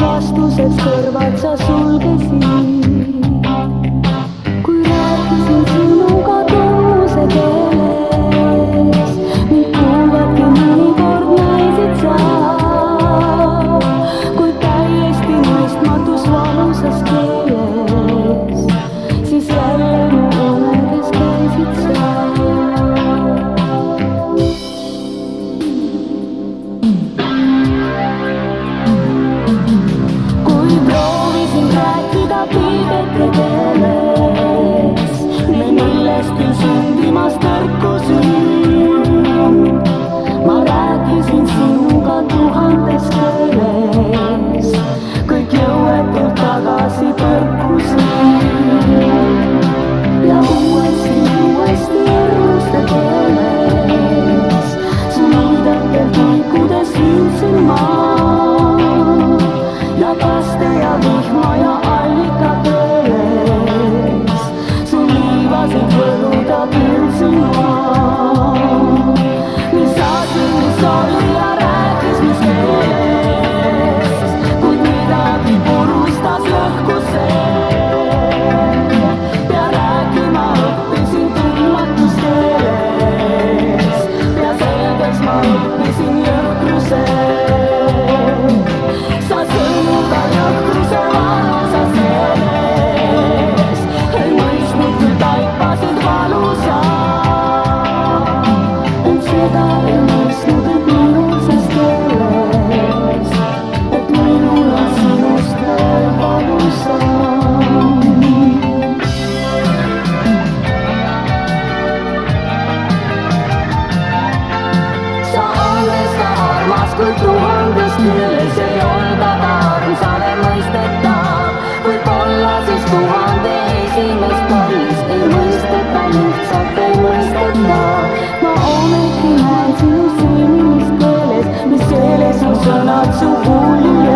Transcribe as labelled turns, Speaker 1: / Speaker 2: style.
Speaker 1: vastused kõrvad sa sulgesid. kui rääkisin sinuga tunnuse keeles, mind kuulabki mõnikord naised sa. kui täiesti naist matus valusas keeles, siis jälle mu unedes käisid sa. Mm-hmm. kiidete keeles me millest küll sündimas tarkusi. ma rääkisin sinuga tuhandes keeles, kõik jõuetult tagasi põrkusin ja uuesti, uuesti õrnuste keeles su liidetel tiikudes hüüdsin ma ja kaste ja vihma ja aega. sest kui su valges küljes ei olda tahan saada mõisteta, võib-olla siis tuhande esimest kallis ei mõisteta, lihtsalt ei mõisteta. ma ometi näen sinu silmis keeles, mis keeles mu sõnad su kuulile.